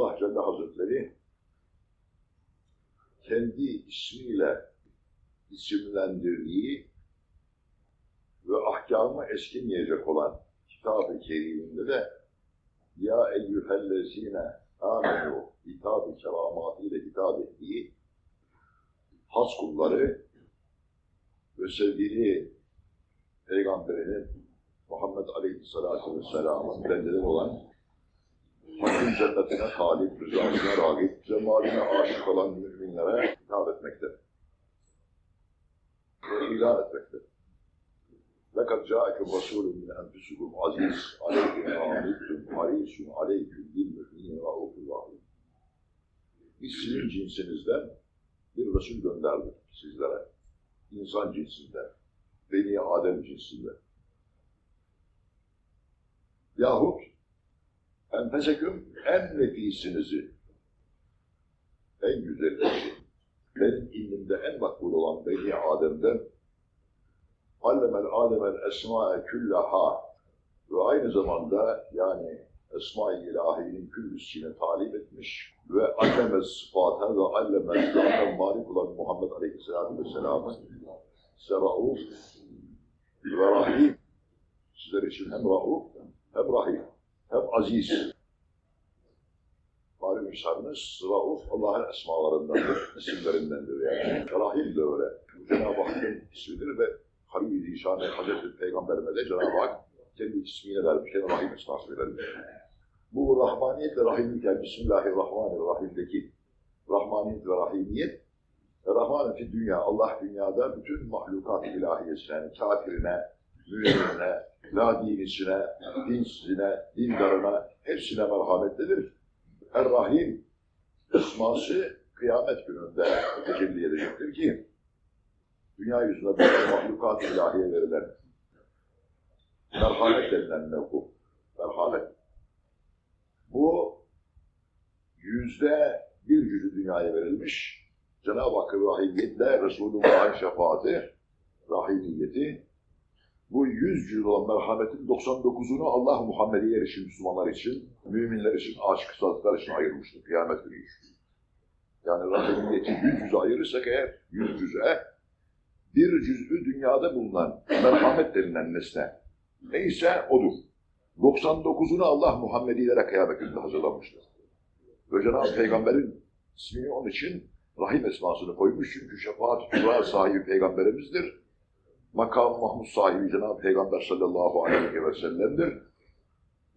Allah Celle Hazretleri kendi ismiyle isimlendirdiği ve ahkamı eskimeyecek olan kitab-ı keriminde de Ya eyyühellezine amenu hitab-ı keramatıyla hitap ettiği has kulları ve sevgili Peygamberinin Muhammed Aleyhisselatü Vesselam'ın bendeleri olan Hakkın cennetine talip, rızasına rağip, cemaline aşık olan müminlere hitap etmekte. Ve ilan etmekte. لَقَدْ جَاءَكُمْ رَسُولٌ مِنْ أَنْفُسِكُمْ عَزِيزٌ عَلَيْكُمْ عَامِدٌ حَرِيسٌ عَلَيْكُمْ بِالْمُؤْمِنِينَ رَؤُوفُ اللّٰهِ Biz sizin cinsinizden bir Resul gönderdik sizlere. İnsan cinsinden, Beni Adem cinsinden. Yahut enfeseküm en nefisinizi, en güzelinizi, benim ilmimde en makbul olan Beni Adem'den allemel alemel esma'e küllaha ve aynı zamanda yani Esma-i İlahi'nin küllüsüne talip etmiş ve allemel sıfata ve allemel zaten malik olan Muhammed Aleyhisselatü Vesselam'ın size rauf ve rahim. Sizler için hem rauf hem rahim hem aziz. Malum insanınız rauf Allah'ın esmalarındandır, isimlerindendir yani. Rahim de öyle. Cenab-ı Hakk'ın ismidir ve Halil-i Zişan'ı Hazreti Peygamberime de Cenab-ı Hak kendi ismiyle vermişken Rahim esması vermiş. Bu Rahmaniyetle Rahimiyet, Bismillahirrahmanirrahim'deki Rahmaniyet ve Rahimiyet, Rahman fi dünya, Allah dünyada bütün mahlukat ilahiyesine, kafirine, müminine, la dinisine, dinsizine, dindarına, hepsine merhametlidir. Er-Rahim esması kıyamet gününde tecelli edecektir ki, dünya yüzünde bütün mahlukat ilahiye verilen merhamet denilen mevku, merhamet. Bu yüzde bir yüzü dünyaya verilmiş. Cenab-ı Hakk'ın rahimiyetle Resulullah'ın şefaati, rahimiyeti, bu yüz yüz olan merhametin 99'unu Allah Muhammediye için, Müslümanlar için, müminler için, aşık sadıklar için ayırmıştır kıyamet günü. Yani rahimiyeti yüz yüze ayırırsak eğer, yüz yüze, bir cüz'ü dünyada bulunan merhamet denilen nesne neyse odur. 99'unu Allah Muhammedilere kıyamet gününde hazırlamıştır. Ve Cenab-ı Peygamber'in ismini onun için Rahim esmasını koymuş çünkü şefaat kübra sahibi Peygamberimizdir. Makam Mahmud sahibi Cenab-ı Peygamber sallallahu aleyhi ve sellem'dir.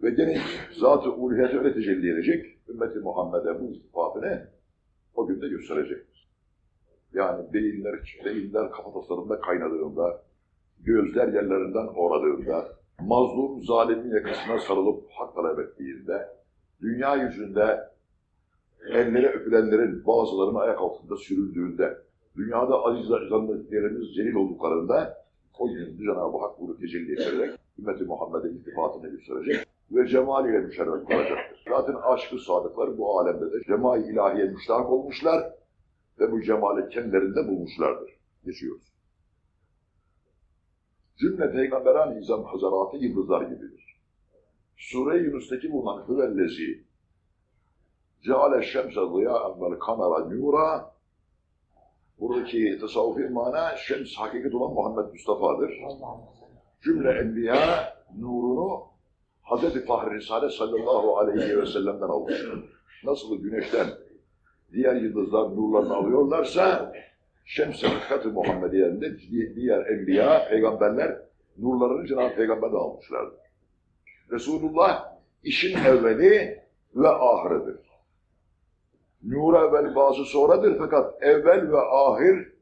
Ve gene zat-ı uluhiyete öyle tecelli edecek, ümmeti Muhammed'e bu iltifatını o günde gösterecektir. Yani beyinler, beyinler kafataslarında kaynadığında, gözler yerlerinden oradığında, mazlum zalimin yakasına sarılıp hak talep ettiğinde, dünya yüzünde elleri öpülenlerin bazılarının ayak altında sürüldüğünde, dünyada aziz zannetlerimiz celil olduklarında, o gün Cenab-ı Hak bunu tecelli ederek ümmeti Muhammed'e iltifatını gösterecek ve cemaliyle müşerref kalacaktır. Zaten aşkı sadıklar bu alemde de cemali ilahiye müştahak olmuşlar ve bu cemali kendilerinde bulmuşlardır. Geçiyoruz. Cümle peygamberan izam hazaratı yıldızlar gibidir. Sure-i Yunus'taki bulunan hüvellezi ceale şemse ziya'en vel kamera nura buradaki tasavvufi mana şems hakikat olan Muhammed Mustafa'dır. Cümle enbiya nurunu Hz. Fahri Risale sallallahu aleyhi ve sellem'den almıştır. Nasıl güneşten diğer yıldızlar nurlarını alıyorlarsa Şems-i Hakikat-ı Muhammediye'nde diğer enbiya, peygamberler nurlarını Cenab-ı Peygamber'den almışlardır. Resulullah işin evveli ve ahırıdır. Nur evvel bazı sonradır fakat evvel ve ahir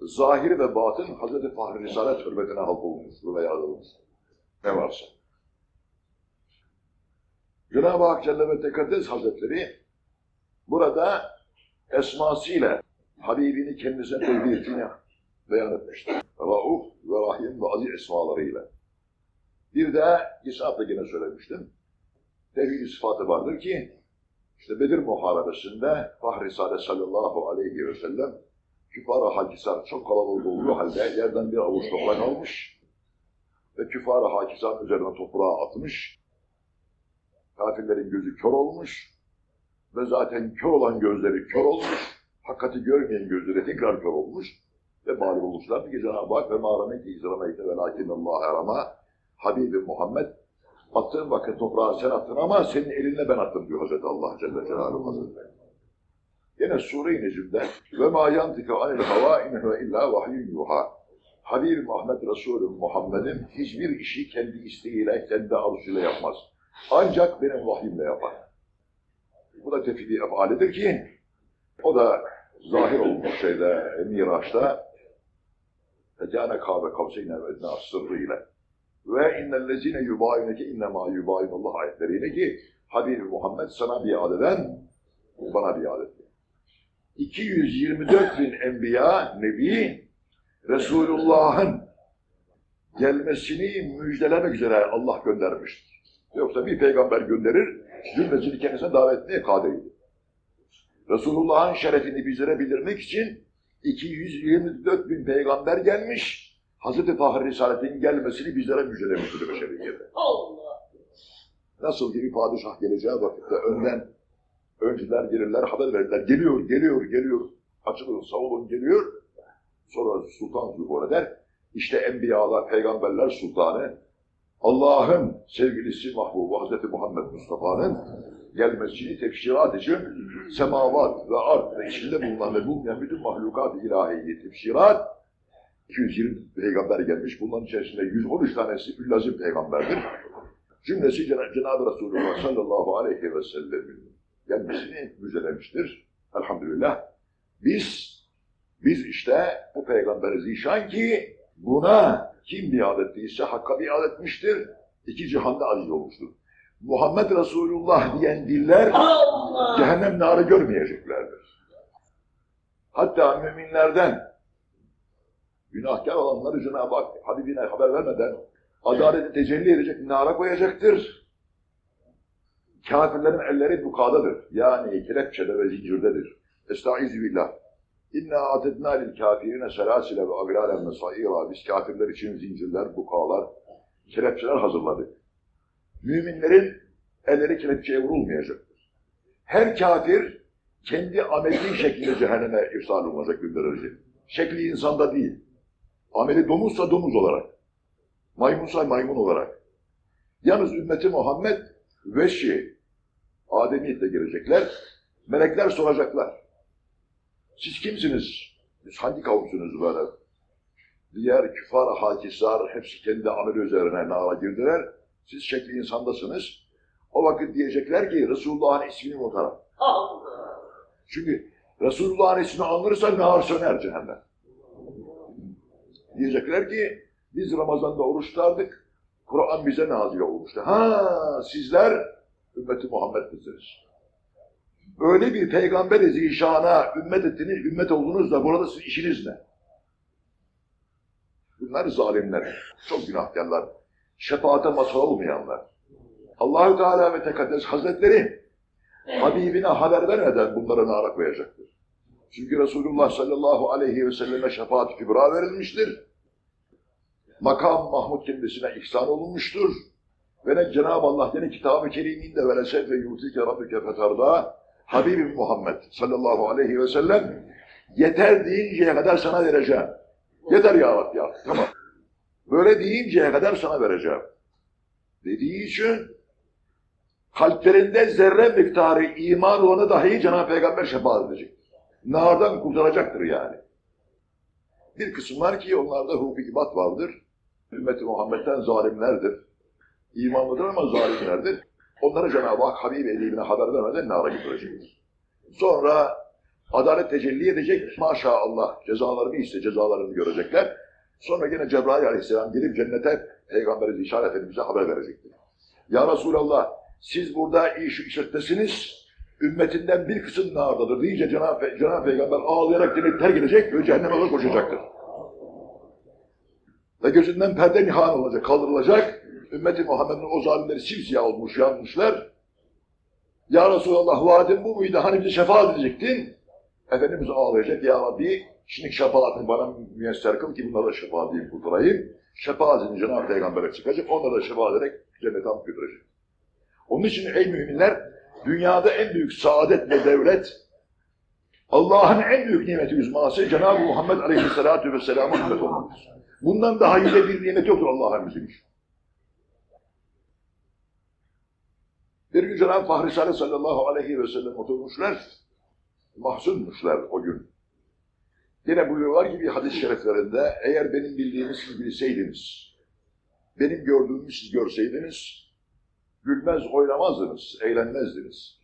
zahir ve batın Hz. Fahri Risalet hürmetine halk olmuştur ve yazılmıştır. Ne varsa. Cenab-ı Hak Celle ve Tekaddes Hazretleri burada esmasıyla Habibini kendisine tevhidini beyan etmiştir. Rauf ve Rahim ve Aziz esmalarıyla. Bir de İsa'da yine söylemiştim. Tevhid sıfatı vardır ki işte Bedir Muharebesi'nde Fahri Sade sallallahu aleyhi ve sellem küfara hakisar çok kalabalık olduğu halde yerden bir avuç toprak almış ve küfara hakisar üzerine toprağa atmış. Kafirlerin gözü kör olmuş Ve zaten kör olan gözleri kör olmuş. Hakikati görmeyen gözleri tekrar kör olmuş. Ve bari olmuşlar ki Cenab-ı Hak ve mağrameti izrameyte ve lakinnallâhe arama Habibi Muhammed attığın vakit toprağa sen attın ama senin elinle ben attım diyor Hazreti Allah Celle Celaluhu Hazretleri. Yine Sure-i Necim'de ve ma yantika anil hava innehu illa vahyun yuha. Habib Muhammed Resulü Muhammed'in hiçbir işi kendi isteğiyle, kendi arzusuyla yapmaz. Ancak benim vahyimle yapar. Bu da tefidi efalidir ki o da zahir olmuş şeyde Miraç'ta Fekâne kâbe kavseyne ve ednâ ve innellezîne yubâyuneke innemâ yubâyunullah ayetleriyle ki Habib Muhammed sana biat eden bana biat etti. 224 bin enbiya, nebi, Resulullah'ın gelmesini müjdelemek üzere Allah göndermiştir. Yoksa bir peygamber gönderir, cümlesini kendisine davet etmeye kadiriydi. Resulullah'ın şerefini bizlere bildirmek için 224 bin peygamber gelmiş, Hazreti Fahri Risalet'in gelmesini bizlere müjdelemiştir beşeriyete. Allah. Nasıl ki bir padişah geleceği vakitte önden öncüler gelirler, haber verirler. Geliyor, geliyor, geliyor. Açılın, savunun geliyor. Sonra sultan zuhur eder. İşte enbiyalar, peygamberler sultanı, Allah'ın sevgilisi mahbubu Hazreti Muhammed Mustafa'nın gelmesini tefsirat için semavat ve art ve içinde bulunan ve bulunmayan bütün mahlukat ilahiyi tefsirat 220 peygamber gelmiş. Bunların içerisinde 113 tanesi üllazim peygamberdir. Cümlesi Cenab- Cenab-ı Resulullah sallallahu aleyhi ve sellem'in gelmesini müjdelemiştir. Elhamdülillah. Biz, biz işte bu peygamberi zişan ki buna kim biat ettiyse Hakk'a biat etmiştir. İki cihanda aziz olmuştur. Muhammed Resulullah diyen diller Allah. cehennem narı görmeyeceklerdir. Hatta müminlerden günahkar olanları Cenab-ı Hak Habibine haber vermeden adaleti tecelli edecek nara koyacaktır. Kafirlerin elleri bukadadır. Yani kelepçede ve zincirdedir. Estaizu billah. İnna atedna lil kafirine selasile ve aglalen mesaira. Biz kafirler için zincirler, bukalar, kelepçeler hazırladık. Müminlerin elleri kelepçeye vurulmayacaktır. Her kafir kendi ameli şeklinde cehenneme irsal olacak gönderecek. Şekli insanda değil. Ameli domuzsa domuz olarak. Maymunsa maymun olarak. Yalnız ümmeti Muhammed veşi, Ademiyet'te gelecekler. Melekler soracaklar. Siz kimsiniz? Biz hangi kavimsiniz böyle? Diğer küfar, hakisler hepsi kendi ameli üzerine nara girdiler. Siz şekli insandasınız. O vakit diyecekler ki Resulullah'ın ismini. Allah. Çünkü Resulullah'ın ismini anırsa nar söner cehennem. Diyecekler ki biz Ramazan'da oruç tutardık. Kur'an bize nazil olmuştu. Ha sizler ümmeti Muhammed'desiniz. Öyle bir peygamber zişana ümmet ettiniz, ümmet oldunuz da burada sizin işiniz ne? Bunlar zalimler, çok günahkarlar, şefaate mazhar olmayanlar. Allahü Teala ve Tekaddes Hazretleri Habibine haber vermeden bunları nara koyacaktır. Çünkü Resulullah sallallahu aleyhi ve selleme şefaat kübra verilmiştir. Makam Mahmud kendisine ihsan olunmuştur. Ve ne Cenab-ı Allah yine kitab-ı keriminde ve lesevfe yutike rabbike fetarda Habibim Muhammed sallallahu aleyhi ve sellem yeter deyinceye kadar sana vereceğim. Yeter ya Rabbi ya. Tamam. Böyle deyinceye kadar sana vereceğim. Dediği için kalplerinde zerre miktarı iman olanı dahi Cenab-ı Peygamber şefaat edecek. Nardan kurtaracaktır yani. Bir kısım var ki onlarda hukukibat vardır. Ümmeti Muhammed'den zalimlerdir. İmanlıdır ama zalimlerdir. Onları Cenab-ı Hak Habib edibine haber vermeden nara getirecektir. Sonra adalet tecelli edecek. Maşallah cezalarını iste cezalarını görecekler. Sonra gene Cebrail aleyhisselam gelip cennete Peygamber Zişan Efendimiz'e haber verecektir. Ya Resulallah siz burada iyi şu işlettesiniz, ümmetinden bir kısım nardadır deyince Cenab-ı Cenab Peygamber ağlayarak cenneti terk edecek ve cehenneme koşacaktır. Ve gözünden perde nihan olacak, kaldırılacak. Ümmeti Muhammed'in o zalimleri simsiyah olmuş, yanmışlar. Ya Resulallah vaadin bu muydu? Hani bize şefaat edecektin? Efendimiz ağlayacak. Ya Rabbi şimdi şefaatini bana müyesser kıl ki bunlara şefaat edeyim, kurtulayım. Şefaat edince Cenab-ı Peygamber'e çıkacak. Onlara şefaat ederek cennete alıp götürecek. Onun için ey müminler Dünyada en büyük saadet ve devlet, Allah'ın en büyük nimeti üzması Cenab-ı Muhammed Aleyhisselatü Vesselam'a ümmet olmaktır. Bundan daha yüce bir nimet yoktur Allah'ın bizim için. Bir gün Cenab-ı Fahri Salih sallallahu aleyhi ve sellem oturmuşlar, mahzunmuşlar o gün. Yine buyuruyorlar ki bir hadis-i şeriflerinde, eğer benim bildiğimi siz bilseydiniz, benim gördüğümü siz görseydiniz, gülmez oynamazdınız, eğlenmezdiniz.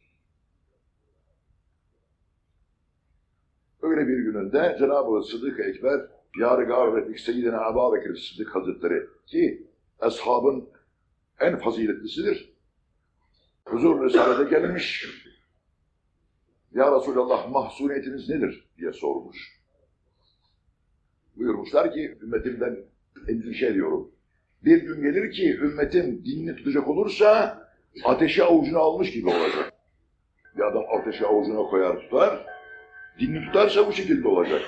Öyle bir gününde Cenab-ı Sıddık Ekber, Yar-ı Refik Seyyidina Ebu Bekir Sıddık Hazretleri ki eshabın en faziletlisidir. Huzur Risale'de gelmiş. Ya Resulallah mahzuniyetiniz nedir diye sormuş. Buyurmuşlar ki ümmetimden endişe ediyorum. Bir gün gelir ki ümmetim dinini tutacak olursa ateşi avucuna almış gibi olacak. Bir adam ateşi avucuna koyar tutar, dinini tutarsa bu şekilde olacak.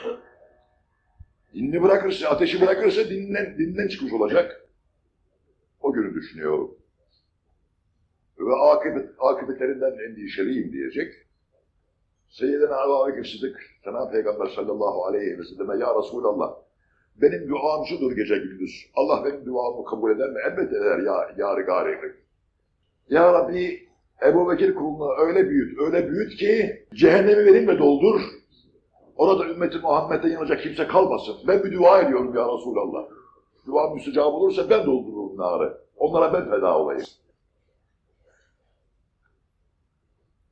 Dinini bırakırsa, ateşi bırakırsa dininden, dininden çıkmış olacak. O günü düşünüyorum. Ve akıbet, akıbetlerinden endişeliyim diyecek. Seyyidina Ebu Bekir Sıddık, Cenab-ı Peygamber sallallahu aleyhi ve selleme Ya Resulallah, benim duam şudur gece gündüz. Allah benim duamı kabul eder mi? Elbette eder ya yar gari. Ya Rabbi Ebu Bekir kulunu öyle büyüt, öyle büyüt ki cehennemi ve doldur. Orada ümmeti Muhammed'e yanacak kimse kalmasın. Ben bir dua ediyorum ya Resulallah. Dua müstecab olursa ben doldururum narı. Onlara ben feda olayım.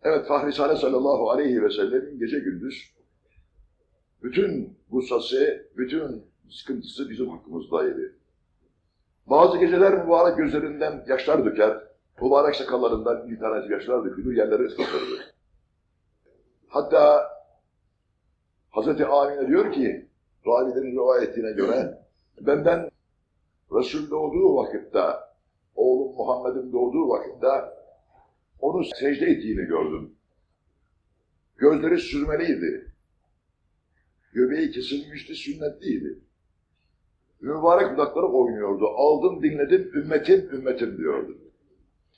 Evet Fahri Salih sallallahu aleyhi ve sellemin gece gündüz bütün gussası, bütün sıkıntısı bizim hakkımızdaydı. Bazı geceler mübarek gözlerinden yaşlar döker, mübarek sakallarından bir tanesi yaşlar dökülür, yerleri ıslatırdı. Hatta Hazreti Amine diyor ki, ravilerin rivayetine göre, benden Resul doğduğu vakitte, oğlum Muhammed'in doğduğu vakitte onu secde ettiğini gördüm. Gözleri sürmeliydi. Göbeği kesilmişti, sünnetliydi. Mübarek dudakları oynuyordu. Aldım, dinledim, ümmetim, ümmetim diyordu.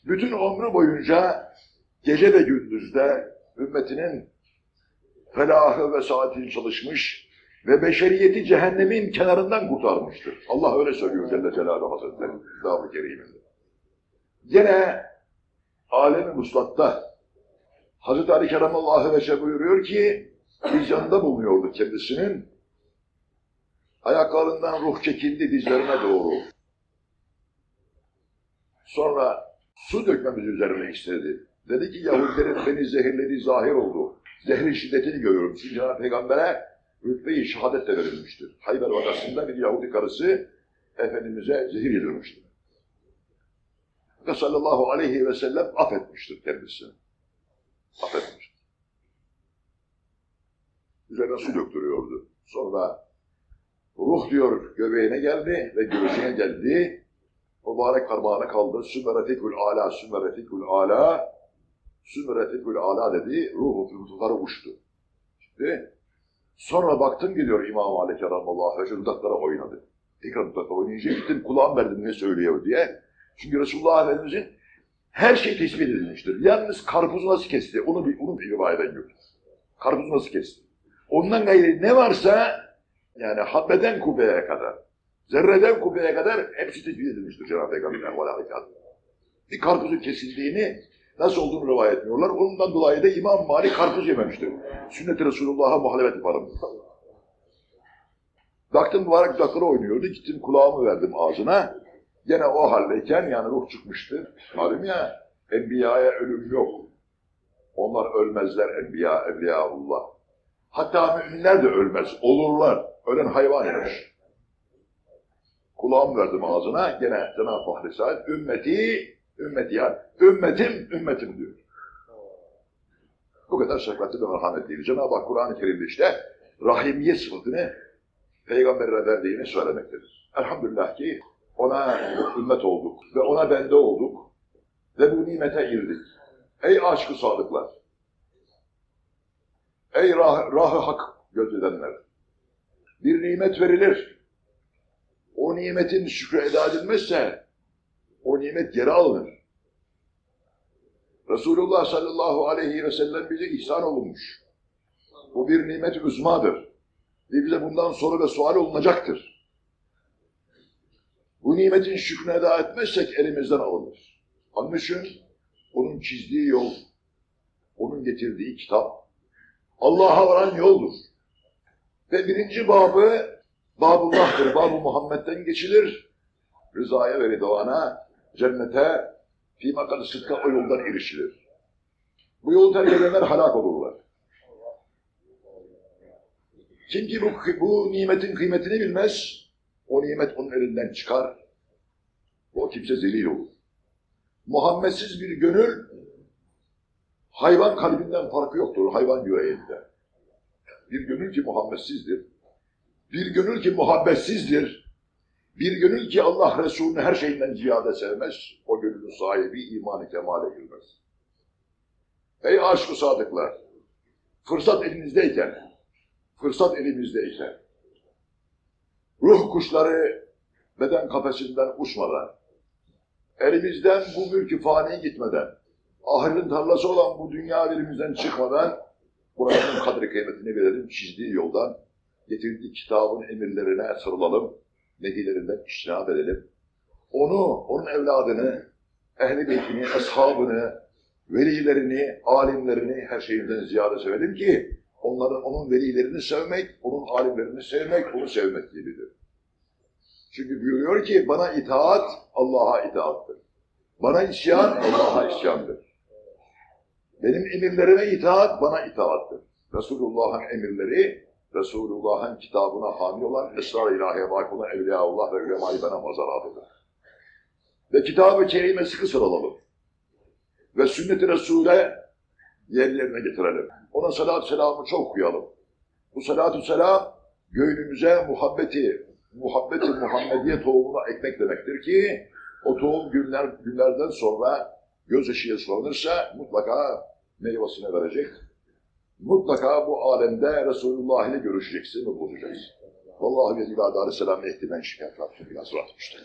Bütün ömrü boyunca gece ve gündüzde ümmetinin felahı ve saatini çalışmış ve beşeriyeti cehennemin kenarından kurtarmıştır. Allah öyle söylüyor Celle Celaluhu Hazretleri Kitab-ı Kerim'inde. Yine alem-i muslatta Hazreti Ali Keramallahu Veçe buyuruyor ki biz yanında bulunuyordu kendisinin. Ayaklarından ruh çekildi dizlerine doğru. Sonra su dökmemiz üzerine istedi. Dedi ki Yahudilerin beni zehirlediği zahir oldu. Zehrin şiddetini görüyorum. Çünkü Cenab-ı Peygamber'e rütbe-i şehadet de verilmiştir. Hayber vakasında bir Yahudi karısı Efendimiz'e zehir yedirmiştir. Ve sallallahu aleyhi ve sellem affetmiştir kendisini. Affetmiştir. Üzerine su döktürüyordu. Sonra ruh diyor göbeğine geldi ve göğsüne geldi. Mübarek parmağına kaldı. Sümeretikül ala, sümeretikül ala, sümeretikül ala dedi. Ruhu fırtıları uçtu. Şimdi sonra baktım gidiyor İmam Ali Keramallahu Aleyhi dudaklara oynadı. Tekrar dudaklara oynayınca gittim kulağım verdim ne söylüyor diye. Çünkü Resulullah Efendimiz'in her şey tespit edilmiştir. Yalnız karpuzu nasıl kesti? Onu bir, onu bir rivayeden gördüm. Karpuzu nasıl kesti? Ondan gayri ne varsa yani habbeden kubbeye kadar, zerreden kubbeye kadar hepsi tespit edilmiştir Cenab-ı Peygamber'in Aleyhisselam. Bir karpuzun kesildiğini nasıl olduğunu rivayet etmiyorlar. Ondan dolayı da İmam Malik karpuz yememiştir. Sünnet-i Resulullah'a muhalefet yaparım. Baktım mübarek dudakları oynuyordu. Gittim kulağımı verdim ağzına. Gene o haldeyken yani ruh çıkmıştı. Malum ya, Enbiya'ya ölüm yok. Onlar ölmezler Enbiya, Evliyaullah. Hatta müminler de ölmez, olurlar. Ölen hayvan yemiş. Kulağımı verdim ağzına, gene Cenab-ı Fahri Said, ümmeti, ümmeti ya, ümmetim, ümmetim diyor. Bu kadar şefkatli ve merhametliydi. Cenab-ı Hak Kur'an-ı Kerim'de işte rahimiyet sıfatını Peygamber'e verdiğini söylemektedir. Elhamdülillah ki ona ümmet olduk ve ona bende olduk ve bu nimete girdik. Ey aşkı sadıklar! Ey rah rahı hak gözledenler! Bir nimet verilir. O nimetin şükrü eda edilmezse o nimet geri alınır. Resulullah sallallahu aleyhi ve sellem bize ihsan olunmuş. Bu bir nimet uzmadır. Ve bize bundan sonra da sual olunacaktır. Bu nimetin şükrünü eda etmezsek elimizden alınır. Onun için onun çizdiği yol, onun getirdiği kitap, Allah'a varan yoldur. Ve birinci babı Babullah'tır. Babu Muhammed'den geçilir. Rızaya ve ridvana, cennete, fî makadı sıdka o yoldan erişilir. Bu yolu terk edenler halak olurlar. Kim ki bu, bu nimetin kıymetini bilmez, o nimet onun elinden çıkar, o kimse zelil olur. Muhammedsiz bir gönül, hayvan kalbinden farkı yoktur, hayvan yüreğinde. Bir gönül ki Muhammetsizdir, bir gönül ki muhabbetsizdir, bir gönül ki Allah Resulü'nü her şeyinden ziyade sevmez, o gönlün sahibi imanı kemale girmez. Ey aşk-ı sadıklar, fırsat elinizdeyken, fırsat elimizdeyken, ruh kuşları beden kafesinden uçmadan, elimizden bu mülkü fani gitmeden, ahirin tarlası olan bu dünya elimizden çıkmadan, buranın kadri kıymetini verelim, çizdiği yoldan, getirdiği kitabın emirlerine sarılalım, nehilerinden iştinab edelim. Onu, onun evladını, ehli beytini, ashabını, velilerini, alimlerini her şeyinden ziyade sevelim ki onların, onun velilerini sevmek, onun alimlerini sevmek, onu sevmek gibidir. Çünkü buyuruyor ki bana itaat Allah'a itaattır. Bana isyan Allah'a isyandır. Benim emirlerime itaat bana itaattır. Resulullah'ın emirleri, Resulullah'ın kitabına hamil olan esrar-ı ilahiye vakıf olan Evliyaullah ve ulemayı bana mazaratıdır. Ve kitab-ı kerime sıkı sıralalım. Ve sünnet-i Resul'e yerlerine getirelim. Ona salat selamı çok okuyalım. Bu salatü selam göğünümüze muhabbeti, muhabbeti Muhammediye tohumuna ekmek demektir ki o tohum günler, günlerden sonra göz ışığı sulanırsa mutlaka meyvasını verecek. Mutlaka bu alemde Resulullah ile görüşeceksin ve bulacaksın. Vallahi ve ilâ dâri selam ehtimen şikâr. Rabbim rahat işte.